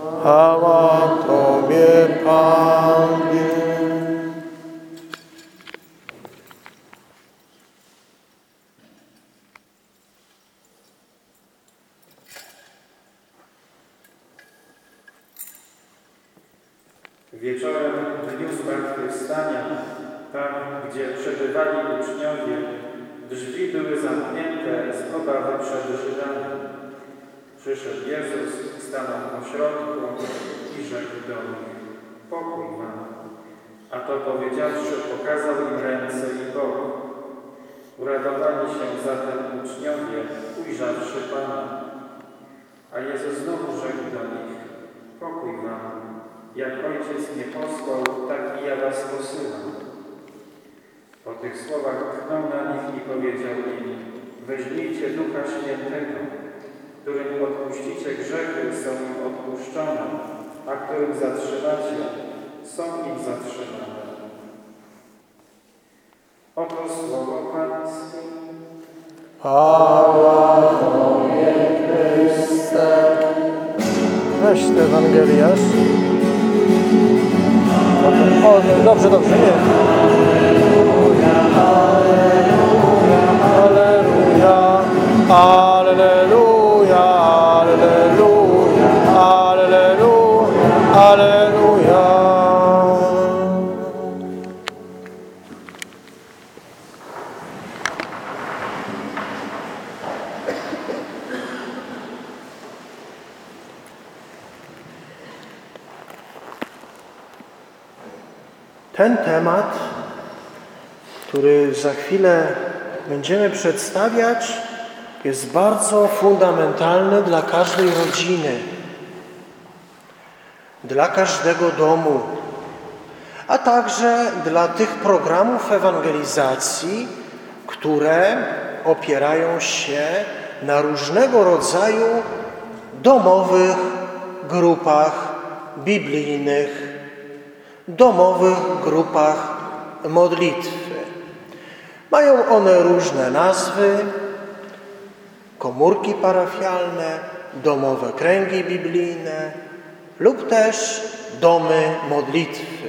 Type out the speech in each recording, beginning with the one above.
Chwała Tobie, Panie. Wieczorem w dniu zmartwychwstania, tam gdzie przebywali uczniowie, drzwi były zamknięte z obawy przed Żydami. Przyszedł Jezus, stanął pośrodku i rzekł do nich, pokój wam. A to powiedziawszy, pokazał im ręce i bok. Uradowali się zatem uczniowie, ujrzawszy Pana. A Jezus znowu rzekł do nich, pokój wam. Jak Ojciec mnie posłał, tak i ja was posyłam. Po tych słowach tchnął na nich i powiedział im, weźmijcie Ducha Świętego, którym odpuścicie grzechy, są im odpuszczone, a którym zatrzymacie, są im zatrzymane. Oto słowo Pańskie. Chwała Tobie, Chryste. Weź tę Ewangeliasz. O, dobrze, dobrze, nie. Temat, który za chwilę będziemy przedstawiać, jest bardzo fundamentalny dla każdej rodziny, dla każdego domu, a także dla tych programów ewangelizacji, które opierają się na różnego rodzaju domowych grupach biblijnych, domowych grupach modlitwy. Mają one różne nazwy, komórki parafialne, domowe kręgi biblijne lub też domy modlitwy.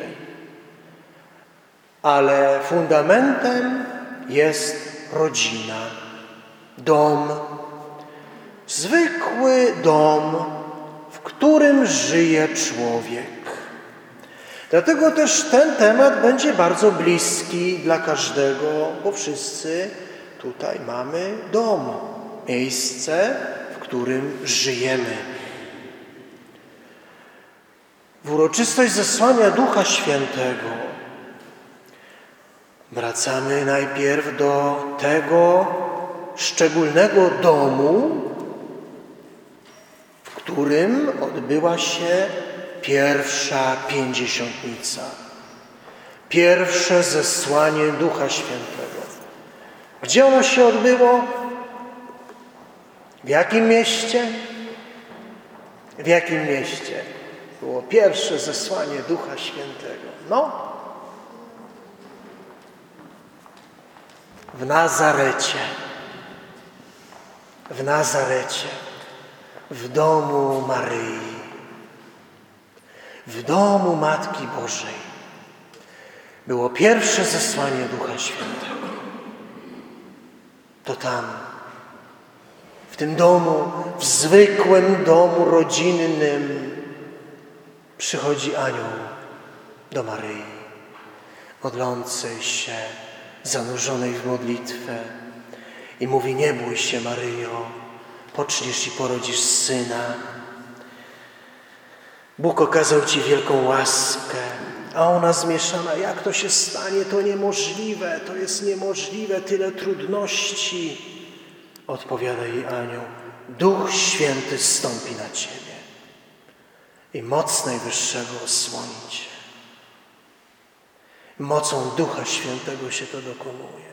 Ale fundamentem jest rodzina, dom, zwykły dom, w którym żyje człowiek. Dlatego też ten temat będzie bardzo bliski dla każdego, bo wszyscy tutaj mamy dom, miejsce, w którym żyjemy. W uroczystość zesłania Ducha Świętego wracamy najpierw do tego szczególnego domu, w którym odbyła się pierwsza pięćdziesiątnica, pierwsze zesłanie Ducha Świętego. Gdzie ono się odbyło? W jakim mieście? W jakim mieście było pierwsze zesłanie Ducha Świętego? No, w Nazarecie. W Nazarecie, w domu Maryi w domu Matki Bożej było pierwsze zesłanie Ducha Świętego. To tam, w tym domu, w zwykłym domu rodzinnym, przychodzi anioł do Maryi, modlącej się, zanurzonej w modlitwę i mówi: Nie bój się, Maryjo, poczniesz i porodzisz syna Bóg okazał Ci wielką łaskę, a ona zmieszana. Jak to się stanie? To niemożliwe, to jest niemożliwe, tyle trudności. Odpowiada jej anioł. Duch Święty stąpi na Ciebie i moc Najwyższego osłoni Cię. Mocą Ducha Świętego się to dokonuje.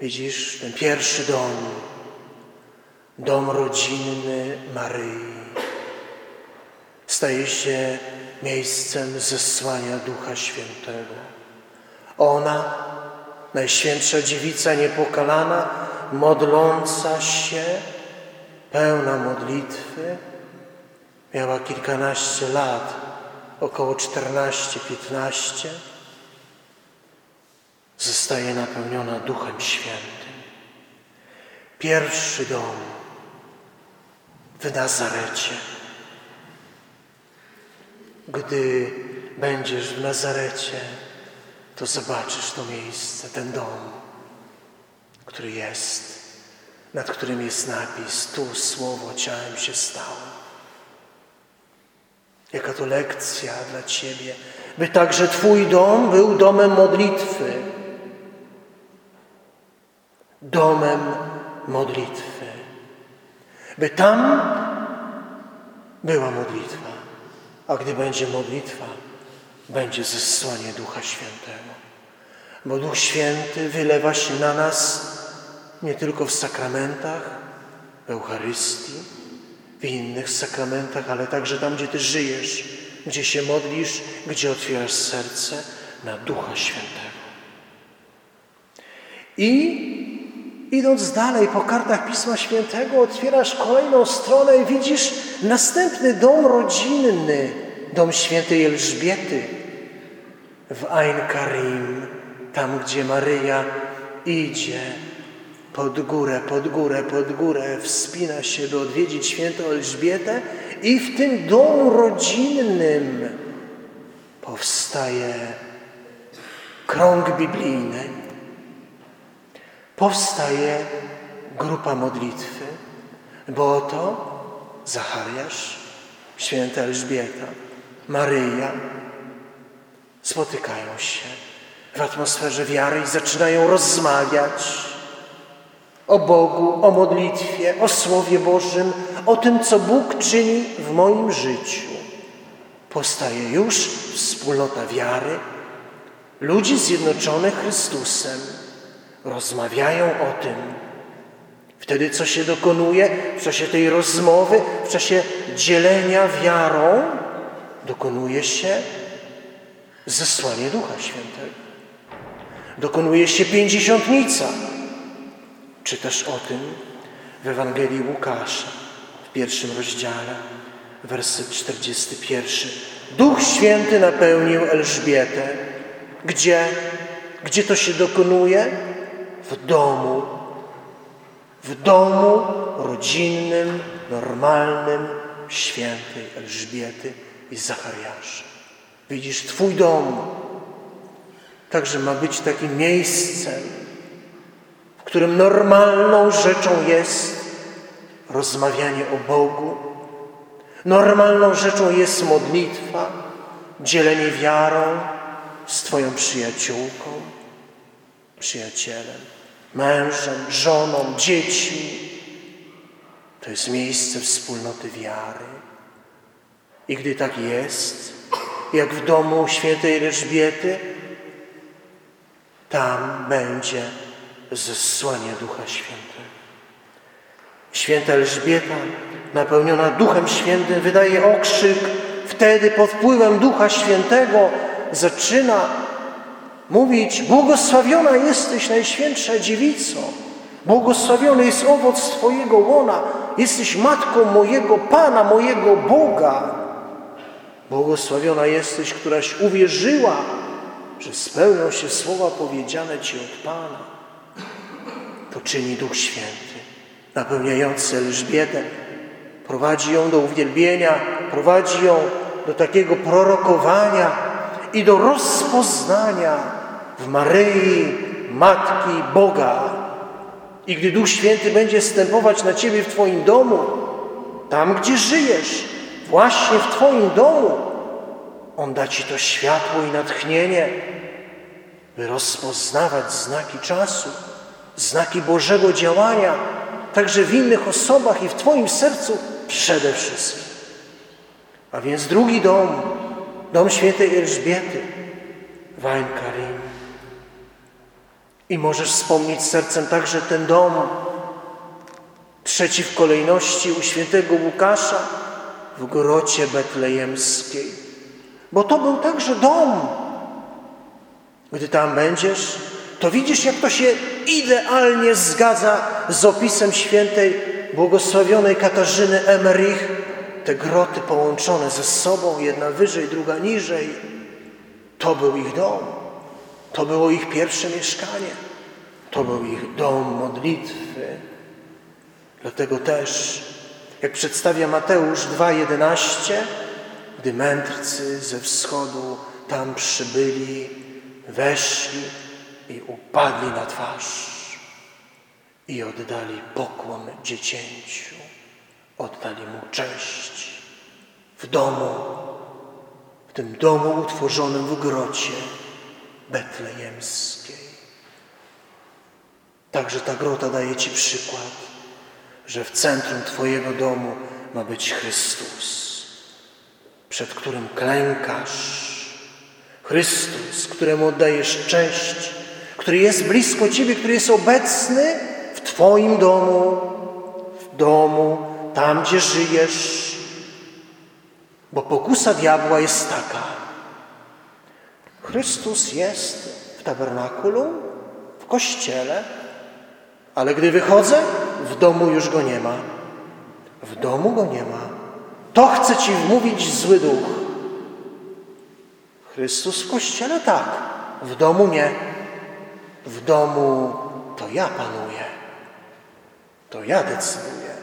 Widzisz, ten pierwszy dom, dom rodzinny Maryi staje się miejscem zesłania Ducha Świętego. Ona, Najświętsza Dziewica Niepokalana, modląca się, pełna modlitwy, miała kilkanaście lat, około 14-15, zostaje napełniona Duchem Świętym. Pierwszy dom w Nazarecie. Gdy będziesz w Nazarecie, to zobaczysz to miejsce, ten dom, który jest, nad którym jest napis: Tu słowo ciałem się stało. Jaka to lekcja dla Ciebie, by także Twój dom był domem modlitwy. Domem modlitwy. By tam była modlitwa. A gdy będzie modlitwa, będzie zesłanie Ducha Świętego. Bo Duch Święty wylewa się na nas nie tylko w sakramentach, w Eucharystii, w innych sakramentach, ale także tam, gdzie Ty żyjesz, gdzie się modlisz, gdzie otwierasz serce na Ducha Świętego. I idąc dalej po kartach Pisma Świętego, otwierasz kolejną stronę i widzisz następny dom rodzinny, dom świętej Elżbiety w Ein Karim, tam gdzie Maryja idzie pod górę, pod górę, pod górę, wspina się, by odwiedzić świętą Elżbietę i w tym domu rodzinnym powstaje krąg biblijny, powstaje grupa modlitwy, bo oto Zachariasz, święta Elżbieta, Maryja spotykają się w atmosferze wiary i zaczynają rozmawiać o Bogu, o modlitwie, o Słowie Bożym, o tym, co Bóg czyni w moim życiu. Powstaje już wspólnota wiary, ludzi zjednoczonych Chrystusem. Rozmawiają o tym. Wtedy co się dokonuje w czasie tej rozmowy, w czasie dzielenia wiarą, dokonuje się zesłanie Ducha Świętego. Dokonuje się pięćdziesiątnica. Czytasz o tym w Ewangelii Łukasza w pierwszym rozdziale, werset 41. Duch Święty napełnił Elżbietę. Gdzie? Gdzie to się dokonuje? W domu. W domu rodzinnym, normalnym świętej Elżbiety i Zachariasza. Widzisz, Twój dom także ma być takim miejscem, w którym normalną rzeczą jest rozmawianie o Bogu, normalną rzeczą jest modlitwa, dzielenie wiarą z Twoją przyjaciółką, przyjacielem, mężem, żoną, dziećmi. To jest miejsce wspólnoty wiary. I gdy tak jest, jak w domu świętej Elżbiety, tam będzie zesłanie Ducha Świętego. Święta Elżbieta, napełniona Duchem Świętym, wydaje okrzyk. Wtedy pod wpływem Ducha Świętego zaczyna mówić: Błogosławiona jesteś, Najświętsza Dziewico. Błogosławiony jest owoc Twojego łona. Jesteś matką mojego Pana, mojego Boga. Błogosławiona jesteś, któraś uwierzyła, że spełnią się słowa powiedziane Ci od Pana. To czyni Duch Święty, napełniający Elżbietę. Prowadzi ją do uwielbienia, prowadzi ją do takiego prorokowania i do rozpoznania w Maryi Matki Boga. I gdy Duch Święty będzie stępować na Ciebie w Twoim domu, tam gdzie żyjesz, właśnie w Twoim domu, On da Ci to światło i natchnienie, by rozpoznawać znaki czasu, znaki Bożego działania, także w innych osobach i w Twoim sercu przede wszystkim. A więc drugi dom, dom świętej Elżbiety, Wain Karim. I możesz wspomnieć sercem także ten dom, trzeci w kolejności u świętego Łukasza w grocie betlejemskiej. Bo to był także dom. Gdy tam będziesz, to widzisz, jak to się idealnie zgadza z opisem świętej błogosławionej Katarzyny Emerich te groty połączone ze sobą, jedna wyżej, druga niżej, to był ich dom. To było ich pierwsze mieszkanie. To był ich dom modlitwy. Dlatego też, jak przedstawia Mateusz 2,11, gdy mędrcy ze wschodu tam przybyli, weszli i upadli na twarz i oddali pokłon dziecięciu, oddali mu cześć w domu, w tym domu utworzonym w grocie betlejemskiej. Także ta grota daje Ci przykład, że w centrum Twojego domu ma być Chrystus, przed którym klękasz. Chrystus, któremu oddajesz cześć, który jest blisko Ciebie, który jest obecny w Twoim domu, w domu, tam gdzie żyjesz. Bo pokusa diabła jest taka. Chrystus jest w tabernakulum, w kościele, ale gdy wychodzę, w domu już go nie ma. W domu go nie ma. To chce ci wmówić zły duch. Chrystus w kościele tak, w domu nie. W domu to ja panuję. To ja decyduję.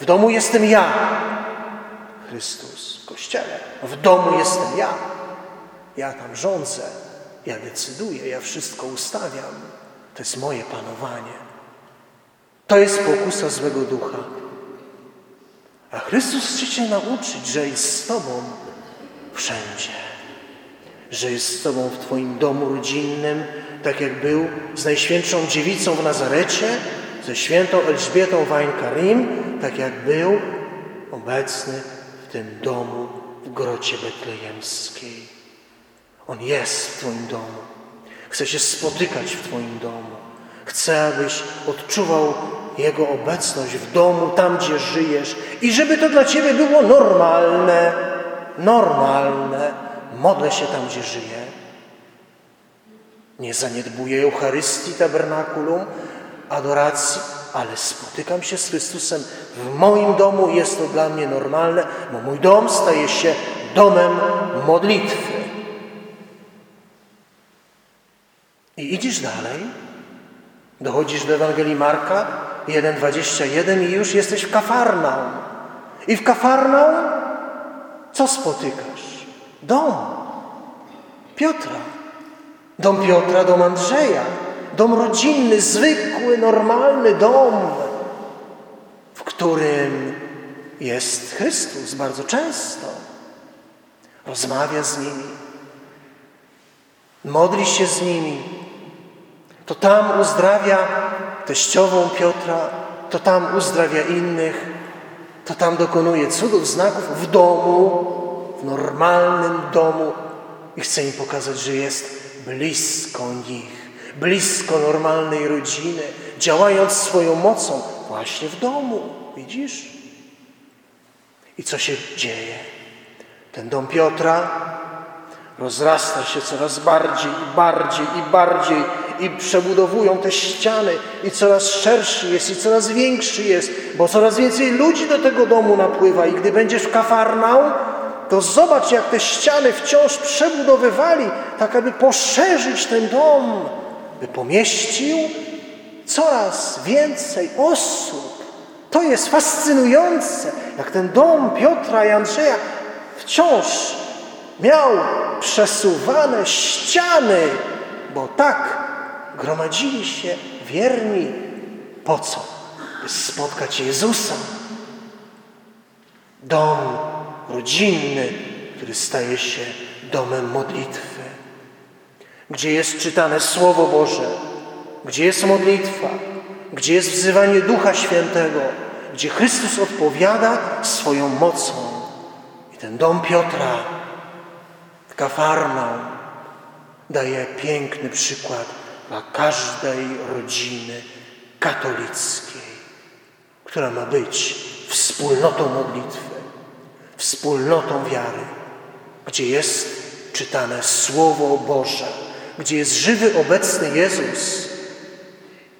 W domu jestem ja. Chrystus w kościele. W domu jestem ja. Ja tam rządzę. Ja decyduję. Ja wszystko ustawiam. To jest moje panowanie. To jest pokusa złego ducha. A Chrystus chce Cię nauczyć, że jest z Tobą wszędzie. Że jest z Tobą w Twoim domu rodzinnym, tak jak był z Najświętszą Dziewicą w Nazarecie, ze świętą Elżbietą Wajnkarim, tak jak był obecny w tym domu w grocie betlejemskiej. On jest w Twoim domu. Chce się spotykać w Twoim domu. Chce, abyś odczuwał Jego obecność w domu, tam gdzie żyjesz i żeby to dla Ciebie było normalne. Normalne. Modlę się tam, gdzie żyję. Nie zaniedbuję Eucharystii, tabernakulum, adoracji, ale spotykam się z Chrystusem w moim domu. Jest to dla mnie normalne, bo mój dom staje się domem modlitwy. I idziesz dalej, dochodzisz do Ewangelii Marka 1,21 i już jesteś w Kafarnaum. I w Kafarnaum co spotykasz? Dom Piotra. Dom Piotra, dom Andrzeja. Dom rodzinny, zwykły, normalny dom, w którym jest Chrystus bardzo często. Rozmawia z nimi, modli się z nimi. To tam uzdrawia teściową Piotra, to tam uzdrawia innych, to tam dokonuje cudów, znaków w domu, w normalnym domu i chce im pokazać, że jest blisko nich, blisko normalnej rodziny, działając swoją mocą właśnie w domu. Widzisz? I co się dzieje? Ten dom Piotra rozrasta się coraz bardziej i bardziej i bardziej i przebudowują te ściany i coraz szerszy jest i coraz większy jest, bo coraz więcej ludzi do tego domu napływa i gdy będziesz w Kafarnaum, to zobacz, jak te ściany wciąż przebudowywali, tak aby poszerzyć ten dom, by pomieścił coraz więcej osób. To jest fascynujące, jak ten dom Piotra i Andrzeja wciąż miał przesuwane ściany, bo tak gromadzili się wierni. Po co? By spotkać Jezusa. Dom rodzinny, który staje się domem modlitwy, gdzie jest czytane Słowo Boże, gdzie jest modlitwa, gdzie jest wzywanie Ducha Świętego, gdzie Chrystus odpowiada swoją mocą. I ten dom Piotra Kafarnaum daje piękny przykład dla każdej rodziny katolickiej, która ma być wspólnotą modlitwy wspólnotą wiary, gdzie jest czytane Słowo Boże, gdzie jest żywy, obecny Jezus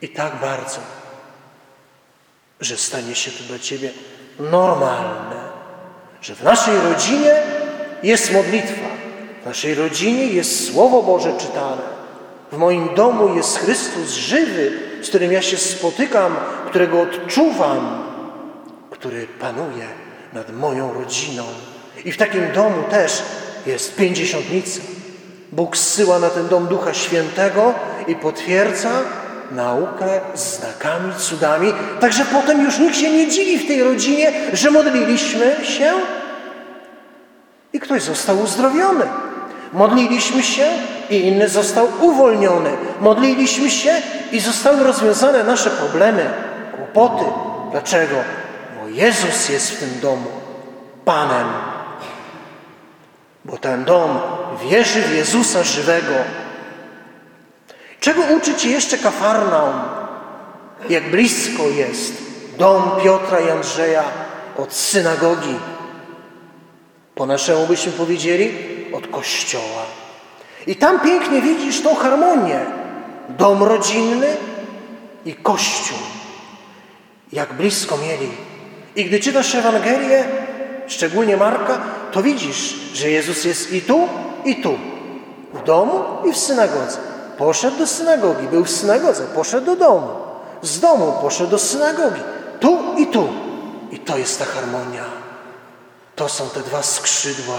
i tak bardzo, że stanie się to dla Ciebie normalne, że w naszej rodzinie jest modlitwa, w naszej rodzinie jest Słowo Boże czytane, w moim domu jest Chrystus żywy, z którym ja się spotykam, którego odczuwam, który panuje nad moją rodziną. I w takim domu też jest pięćdziesiątnica. Bóg zsyła na ten dom Ducha Świętego i potwierdza naukę znakami, cudami. Także potem już nikt się nie dziwi w tej rodzinie, że modliliśmy się i ktoś został uzdrowiony. Modliliśmy się i inny został uwolniony. Modliliśmy się i zostały rozwiązane nasze problemy, kłopoty. Dlaczego? Bo Jezus jest w tym domu Panem. Bo ten dom wierzy w Jezusa żywego. Czego uczy Cię jeszcze Kafarnaum? Jak blisko jest dom Piotra i Andrzeja od synagogi. Po naszemu byśmy powiedzieli od kościoła. I tam pięknie widzisz tą harmonię. Dom rodzinny i kościół. Jak blisko mieli. I gdy czytasz Ewangelię, szczególnie Marka, to widzisz, że Jezus jest i tu, i tu. W domu i w synagodze. Poszedł do synagogi, był w synagodze, poszedł do domu. Z domu poszedł do synagogi. Tu i tu. I to jest ta harmonia. To są te dwa skrzydła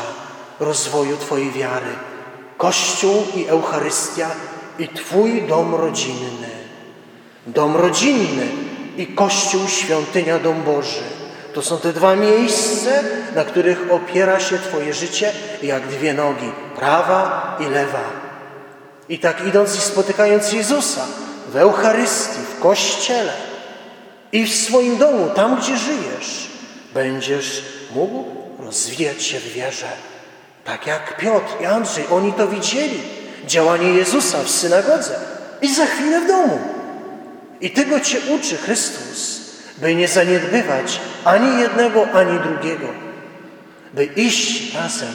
rozwoju Twojej wiary. Kościół i Eucharystia i Twój dom rodzinny. Dom rodzinny i Kościół, świątynia, dom Boży. To są te dwa miejsca, na których opiera się Twoje życie jak dwie nogi, prawa i lewa. I tak idąc i spotykając Jezusa w Eucharystii, w Kościele i w swoim domu, tam gdzie żyjesz, będziesz mógł rozwijać się w wierze. Tak jak Piotr i Andrzej, oni to widzieli. Działanie Jezusa w synagodze i za chwilę w domu. I tego Cię uczy Chrystus, by nie zaniedbywać ani jednego, ani drugiego, by iść razem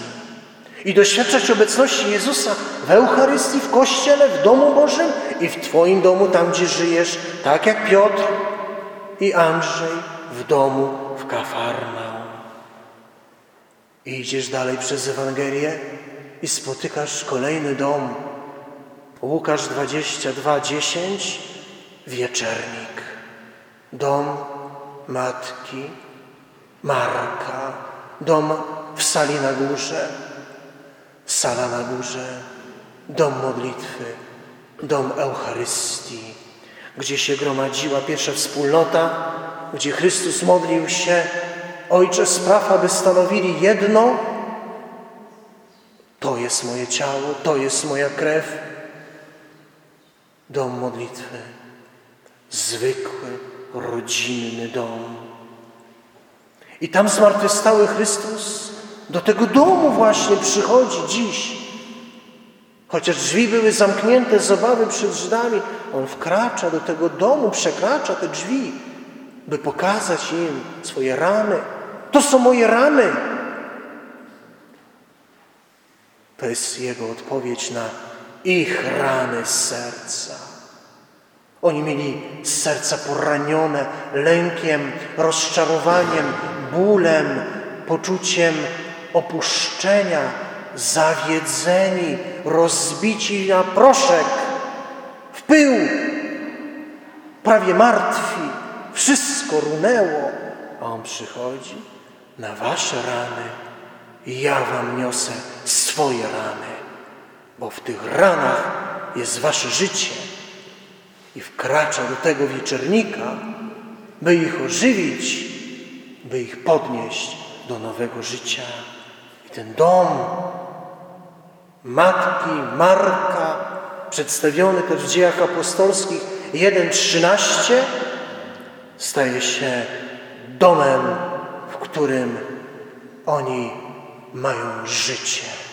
i doświadczać obecności Jezusa w Eucharystii, w Kościele, w domu Bożym i w Twoim domu, tam gdzie żyjesz, tak jak Piotr i Andrzej w domu w Kafarnaum. I idziesz dalej przez Ewangelię i spotykasz kolejny dom. Łukasz 22, 10, wieczernik. Dom matki Marka. Dom w sali na górze. Sala na górze. Dom modlitwy. Dom Eucharystii. Gdzie się gromadziła pierwsza wspólnota, gdzie Chrystus modlił się Ojcze, spraw, aby stanowili jedno. To jest moje ciało, to jest moja krew. Dom modlitwy. Zwykły, rodzinny dom. I tam zmartwychwstały Chrystus do tego domu właśnie przychodzi dziś. Chociaż drzwi były zamknięte z obawy przed Żydami, On wkracza do tego domu, przekracza te drzwi, by pokazać im swoje rany, to są moje rany. To jest Jego odpowiedź na ich rany serca. Oni mieli serca poranione lękiem, rozczarowaniem, bólem, poczuciem opuszczenia, zawiedzeni, rozbici na proszek, w pył, prawie martwi. Wszystko runęło, a On przychodzi na wasze rany i ja wam niosę swoje rany, bo w tych ranach jest wasze życie. I wkracza do tego wieczernika, by ich ożywić, by ich podnieść do nowego życia. I ten dom matki Marka, przedstawiony też w dziejach apostolskich 1.13, staje się domem którym oni mają życie.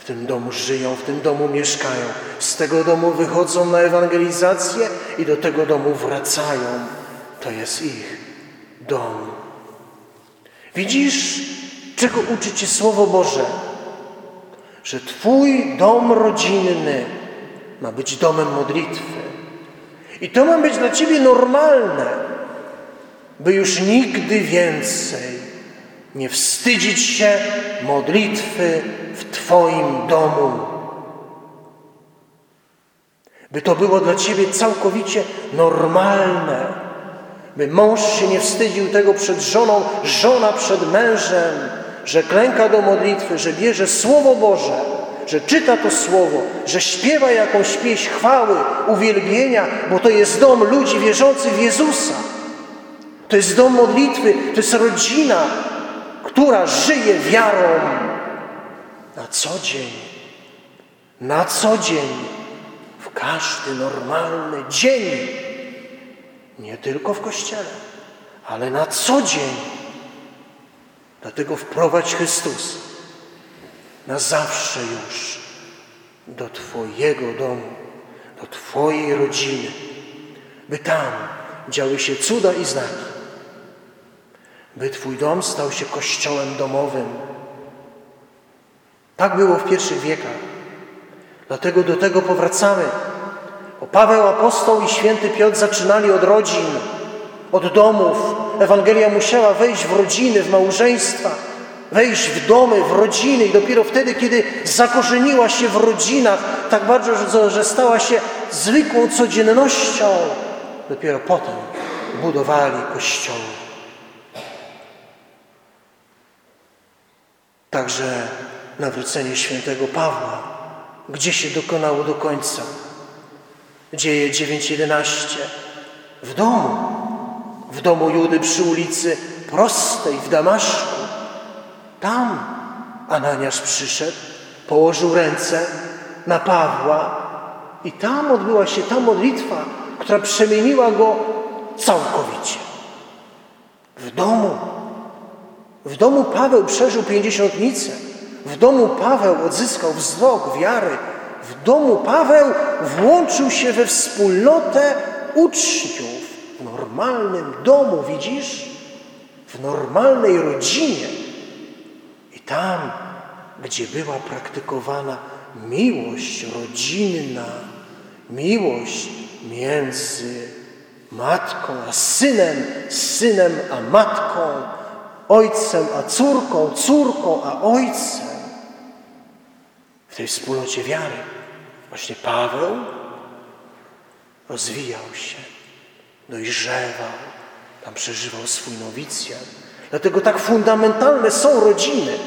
W tym domu żyją, w tym domu mieszkają. Z tego domu wychodzą na ewangelizację i do tego domu wracają. To jest ich dom. Widzisz, czego uczy Cię Słowo Boże? Że Twój dom rodzinny ma być domem modlitwy. I to ma być dla Ciebie normalne by już nigdy więcej Nie wstydzić się modlitwy w Twoim domu. By to było dla Ciebie całkowicie normalne. By mąż się nie wstydził tego przed żoną, żona przed mężem, że klęka do modlitwy, że bierze Słowo Boże, że czyta to Słowo, że śpiewa jakąś pieśń chwały, uwielbienia, bo to jest dom ludzi wierzących w Jezusa. To jest dom modlitwy, to jest rodzina, która żyje wiarą na co dzień. Na co dzień, w każdy normalny dzień. Nie tylko w kościele, ale na co dzień. Dlatego wprowadź Chrystus na zawsze już do Twojego domu, do Twojej rodziny, by tam działy się cuda i znaki, by Twój dom stał się kościołem domowym. Tak było w pierwszych wiekach. Dlatego do tego powracamy. Bo Paweł apostoł i święty Piotr zaczynali od rodzin, od domów. Ewangelia musiała wejść w rodziny, w małżeństwa, wejść w domy, w rodziny i dopiero wtedy, kiedy zakorzeniła się w rodzinach tak bardzo, że stała się zwykłą codziennością, dopiero potem budowali kościoły. Także nawrócenie świętego Pawła, gdzie się dokonało do końca. Dzieje 9.11. W domu, w domu Judy przy ulicy Prostej w Damaszku. Tam Ananiasz przyszedł, położył ręce na Pawła i tam odbyła się ta modlitwa, która przemieniła go całkowicie. W domu. W domu Paweł przeżył pięćdziesiątnicę. W domu Paweł odzyskał wzrok wiary. W domu Paweł włączył się we wspólnotę uczniów. W normalnym domu, widzisz? W normalnej rodzinie. I tam, gdzie była praktykowana miłość rodzinna, miłość między matką a synem, synem a matką, ojcem a córką, córką a ojcem. W tej wspólnocie wiary właśnie Paweł rozwijał się, dojrzewał, tam przeżywał swój nowicjat. Dlatego tak fundamentalne są rodziny.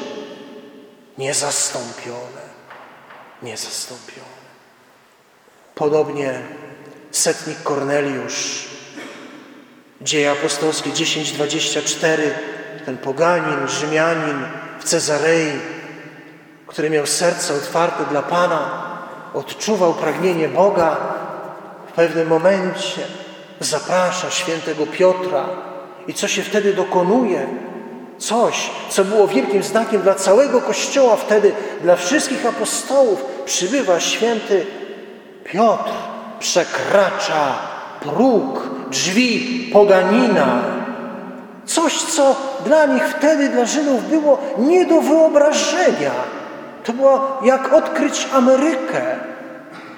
Niezastąpione. Niezastąpione. Podobnie setnik Korneliusz, Dzieje apostolskie 10:24, ten poganin, Rzymianin w Cezarei, który miał serce otwarte dla Pana, odczuwał pragnienie Boga, w pewnym momencie zaprasza świętego Piotra. I co się wtedy dokonuje? Coś, co było wielkim znakiem dla całego Kościoła wtedy, dla wszystkich apostołów. Przybywa święty Piotr, przekracza próg drzwi poganina. Coś, co dla nich wtedy, dla Żydów było nie do wyobrażenia. To było jak odkryć Amerykę.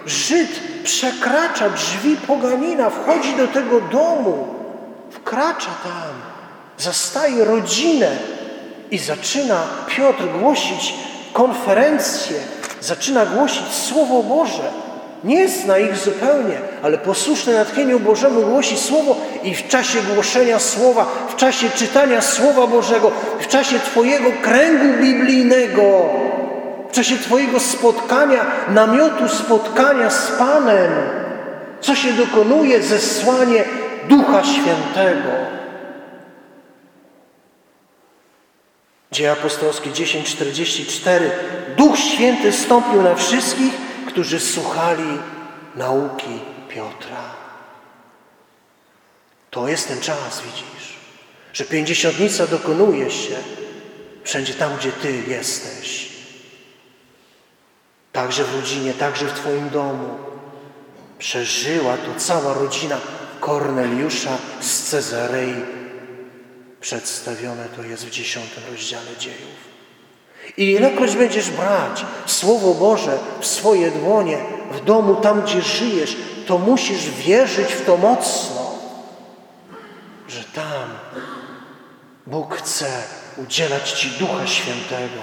Żyd przekracza drzwi poganina, wchodzi do tego domu, wkracza tam, zastaje rodzinę i zaczyna Piotr głosić konferencję, zaczyna głosić Słowo Boże. Nie zna ich zupełnie, ale posłuszny natchnieniu Bożemu głosi Słowo i w czasie głoszenia Słowa, w czasie czytania Słowa Bożego, w czasie Twojego kręgu biblijnego, czasie Twojego spotkania, namiotu spotkania z Panem, co się dokonuje? Zesłanie Ducha Świętego. Dzieje apostolskie 10:44 Duch Święty stąpił na wszystkich, którzy słuchali nauki Piotra. To jest ten czas, widzisz, że pięćdziesiątnica dokonuje się wszędzie tam, gdzie Ty jesteś. Także w rodzinie, także w Twoim domu. Przeżyła to cała rodzina Korneliusza z Cezarei. Przedstawione to jest w dziesiątym rozdziale dziejów. I ilekroć będziesz brać Słowo Boże w swoje dłonie, w domu, tam gdzie żyjesz, to musisz wierzyć w to mocno, że tam Bóg chce udzielać Ci Ducha Świętego.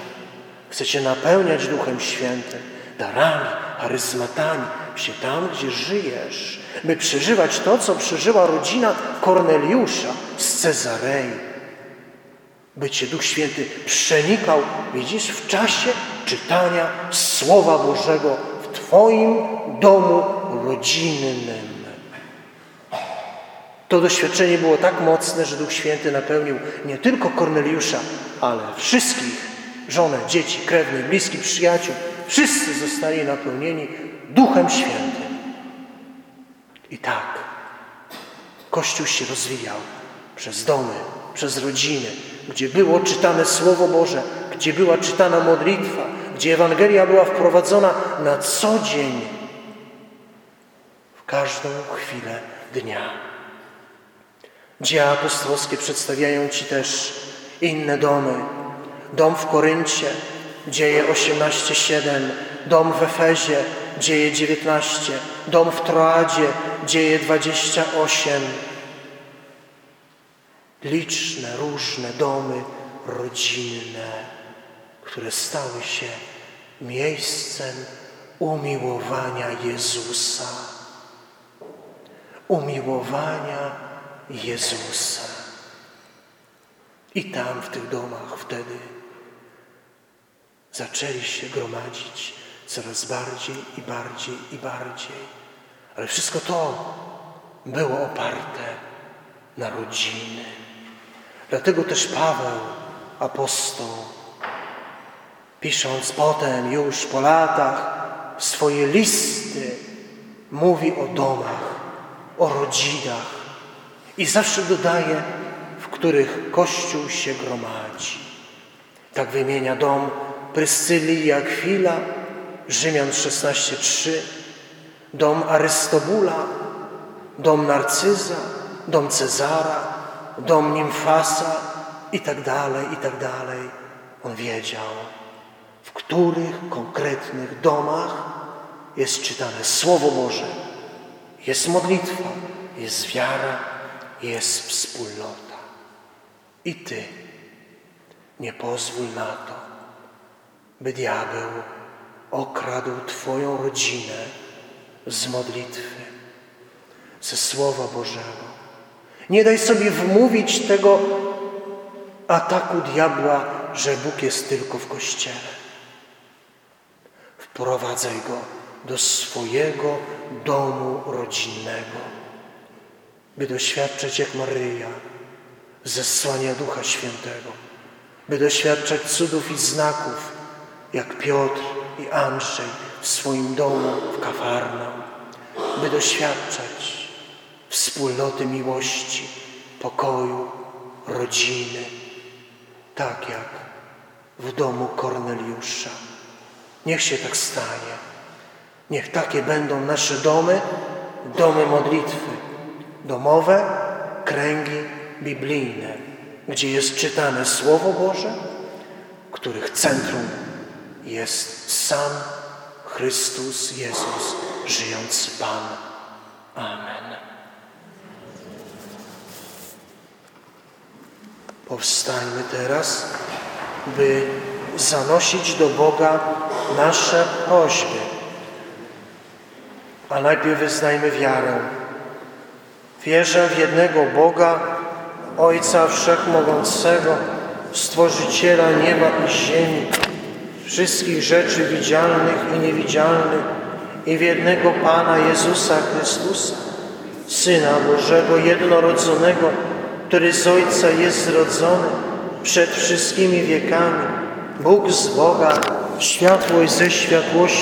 Chce Cię napełniać Duchem Świętym, darami, charyzmatami, się tam, gdzie żyjesz, by przeżywać to, co przeżyła rodzina Korneliusza z Cezarei. By Cię Duch Święty przenikał, widzisz, w czasie czytania Słowa Bożego w Twoim domu rodzinnym. To doświadczenie było tak mocne, że Duch Święty napełnił nie tylko Korneliusza, ale wszystkich, żonę, dzieci, krewnych, bliskich, przyjaciół. Wszyscy zostali napełnieni Duchem Świętym. I tak Kościół się rozwijał przez domy, przez rodziny, gdzie było czytane Słowo Boże, gdzie była czytana modlitwa, gdzie Ewangelia była wprowadzona na co dzień, w każdą chwilę dnia. Dzieła apostolskie przedstawiają Ci też inne domy. Dom w Koryncie, dzieje 18:7, dom w Efezie, dzieje 19, dom w Troadzie, dzieje 28. Liczne, różne domy rodzinne, które stały się miejscem umiłowania Jezusa. Umiłowania Jezusa. I tam w tych domach wtedy zaczęli się gromadzić coraz bardziej i bardziej i bardziej. Ale wszystko to było oparte na rodziny. Dlatego też Paweł, apostoł, pisząc potem już po latach swoje listy, mówi o domach, o rodzinach i zawsze dodaje, w których Kościół się gromadzi. Tak wymienia dom Pryscylii i Akwila, Rzymian 16:3, dom Arystobula, dom Narcyza, dom Cezara, dom Nimfasa i tak dalej, i tak dalej. On wiedział, w których konkretnych domach jest czytane Słowo Boże, jest modlitwa, jest wiara, jest wspólnota. I Ty nie pozwól na to, by diabeł okradł Twoją rodzinę z modlitwy, ze Słowa Bożego. Nie daj sobie wmówić tego ataku diabła, że Bóg jest tylko w Kościele. Wprowadzaj go do swojego domu rodzinnego, by doświadczać jak Maryja zesłania Ducha Świętego, by doświadczać cudów i znaków, jak Piotr i Andrzej w swoim domu w Kafarnaum, by doświadczać wspólnoty miłości, pokoju, rodziny, tak jak w domu Korneliusza. Niech się tak stanie. Niech takie będą nasze domy, domy modlitwy, domowe kręgi biblijne, gdzie jest czytane Słowo Boże, których centrum jest sam Chrystus Jezus, żyjący Pan. Amen. Powstańmy teraz, by zanosić do Boga nasze prośby. A najpierw wyznajmy wiarę. Wierzę w jednego Boga, Ojca Wszechmogącego, Stworzyciela nieba i ziemi, wszystkich rzeczy widzialnych i niewidzialnych i w jednego Pana Jezusa Chrystusa, Syna Bożego jednorodzonego, który z Ojca jest zrodzony przed wszystkimi wiekami, Bóg z Boga, światłość ze światłości,